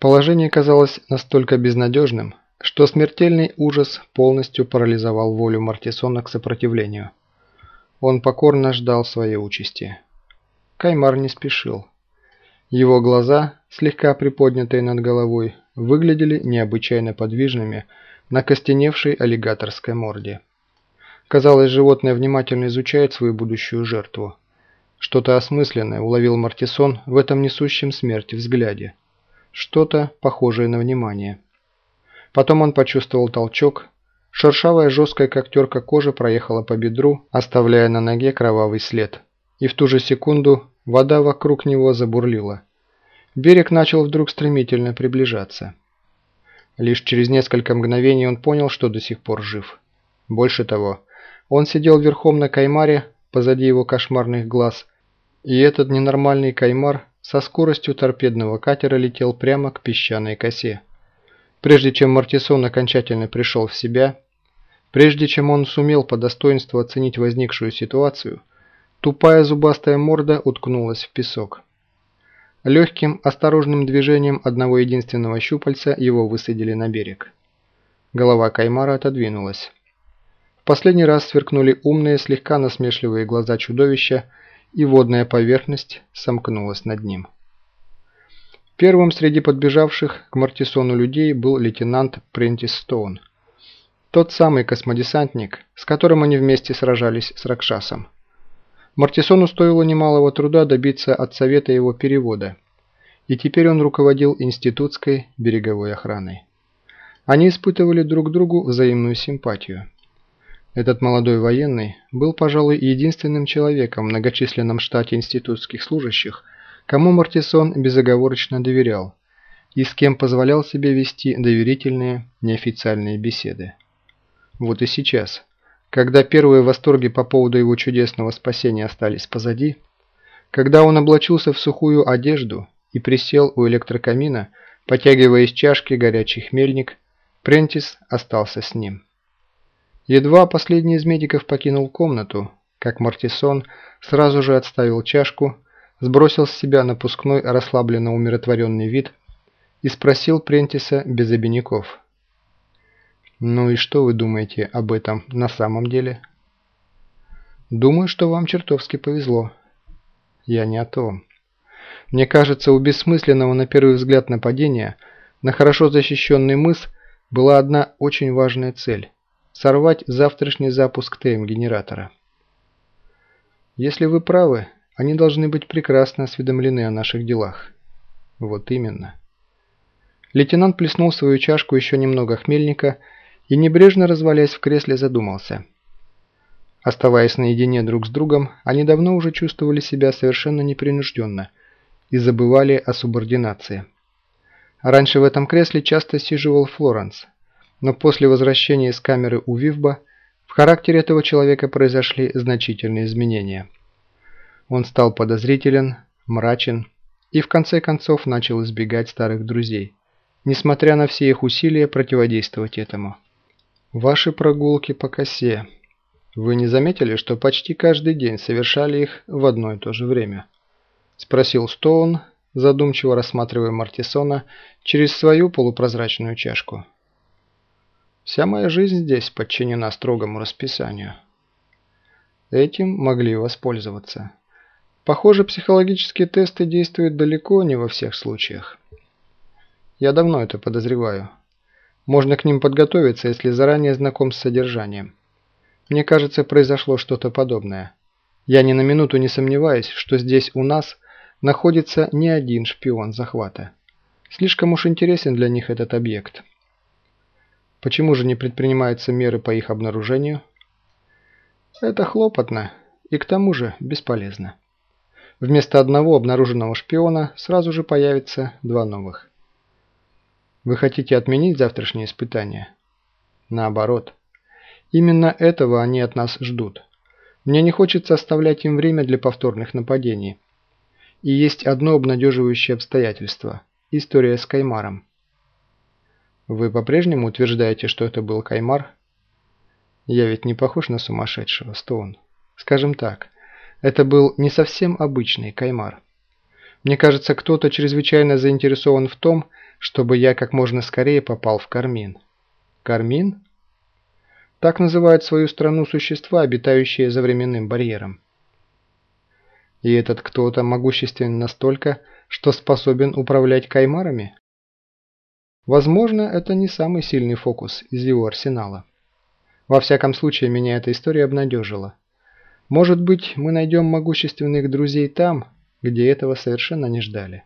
Положение казалось настолько безнадежным, что смертельный ужас полностью парализовал волю Мартисона к сопротивлению. Он покорно ждал своей участи. Каймар не спешил. Его глаза, слегка приподнятые над головой, выглядели необычайно подвижными на костеневшей аллигаторской морде. Казалось, животное внимательно изучает свою будущую жертву. Что-то осмысленное уловил Мартисон в этом несущем смерти взгляде. Что-то похожее на внимание. Потом он почувствовал толчок. Шершавая жесткая как терка кожа проехала по бедру, оставляя на ноге кровавый след. И в ту же секунду вода вокруг него забурлила. Берег начал вдруг стремительно приближаться. Лишь через несколько мгновений он понял, что до сих пор жив. Больше того, он сидел верхом на каймаре, позади его кошмарных глаз, и этот ненормальный каймар со скоростью торпедного катера летел прямо к песчаной косе. Прежде чем Мартисон окончательно пришел в себя, прежде чем он сумел по достоинству оценить возникшую ситуацию, тупая зубастая морда уткнулась в песок. Легким, осторожным движением одного единственного щупальца его высадили на берег. Голова Каймара отодвинулась. В последний раз сверкнули умные, слегка насмешливые глаза чудовища, и водная поверхность сомкнулась над ним. Первым среди подбежавших к Мартисону людей был лейтенант Прентис Стоун. Тот самый космодесантник, с которым они вместе сражались с Ракшасом. Мартисону стоило немалого труда добиться от совета его перевода, и теперь он руководил институтской береговой охраной. Они испытывали друг другу взаимную симпатию. Этот молодой военный был, пожалуй, единственным человеком в многочисленном штате институтских служащих, кому Мартисон безоговорочно доверял и с кем позволял себе вести доверительные, неофициальные беседы. Вот и сейчас, когда первые восторги по поводу его чудесного спасения остались позади, когда он облачился в сухую одежду и присел у электрокамина, потягивая из чашки горячий хмельник, Прентис остался с ним. Едва последний из медиков покинул комнату, как Мартисон сразу же отставил чашку, сбросил с себя напускной расслабленно умиротворенный вид и спросил Прентиса без обиняков. «Ну и что вы думаете об этом на самом деле?» «Думаю, что вам чертовски повезло». «Я не о том. Мне кажется, у бессмысленного на первый взгляд нападения на хорошо защищенный мыс была одна очень важная цель – сорвать завтрашний запуск ТМ-генератора. Если вы правы, они должны быть прекрасно осведомлены о наших делах. Вот именно. Лейтенант плеснул свою чашку еще немного хмельника и, небрежно развалясь в кресле, задумался. Оставаясь наедине друг с другом, они давно уже чувствовали себя совершенно непринужденно и забывали о субординации. Раньше в этом кресле часто сиживал Флоренс, но после возвращения из камеры у Вивба в характере этого человека произошли значительные изменения – он стал подозрителен, мрачен и в конце концов начал избегать старых друзей, несмотря на все их усилия противодействовать этому. Ваши прогулки по косе. Вы не заметили, что почти каждый день совершали их в одно и то же время? Спросил Стоун, задумчиво рассматривая Мартисона через свою полупрозрачную чашку. Вся моя жизнь здесь подчинена строгому расписанию. Этим могли воспользоваться. Похоже, психологические тесты действуют далеко не во всех случаях. Я давно это подозреваю. Можно к ним подготовиться, если заранее знаком с содержанием. Мне кажется, произошло что-то подобное. Я ни на минуту не сомневаюсь, что здесь у нас находится не один шпион захвата. Слишком уж интересен для них этот объект. Почему же не предпринимаются меры по их обнаружению? Это хлопотно и к тому же бесполезно. Вместо одного обнаруженного шпиона сразу же появится два новых. Вы хотите отменить завтрашнее испытание? Наоборот. Именно этого они от нас ждут. Мне не хочется оставлять им время для повторных нападений. И есть одно обнадеживающее обстоятельство – история с Каймаром. Вы по-прежнему утверждаете, что это был Каймар? Я ведь не похож на сумасшедшего, Стоун. Скажем так – это был не совсем обычный каймар. Мне кажется, кто-то чрезвычайно заинтересован в том, чтобы я как можно скорее попал в Кармин. Кармин? Так называют свою страну существа, обитающие за временным барьером. И этот кто-то могущественен настолько, что способен управлять каймарами? Возможно, это не самый сильный фокус из его арсенала. Во всяком случае, меня эта история обнадежила. Может быть, мы найдем могущественных друзей там, где этого совершенно не ждали.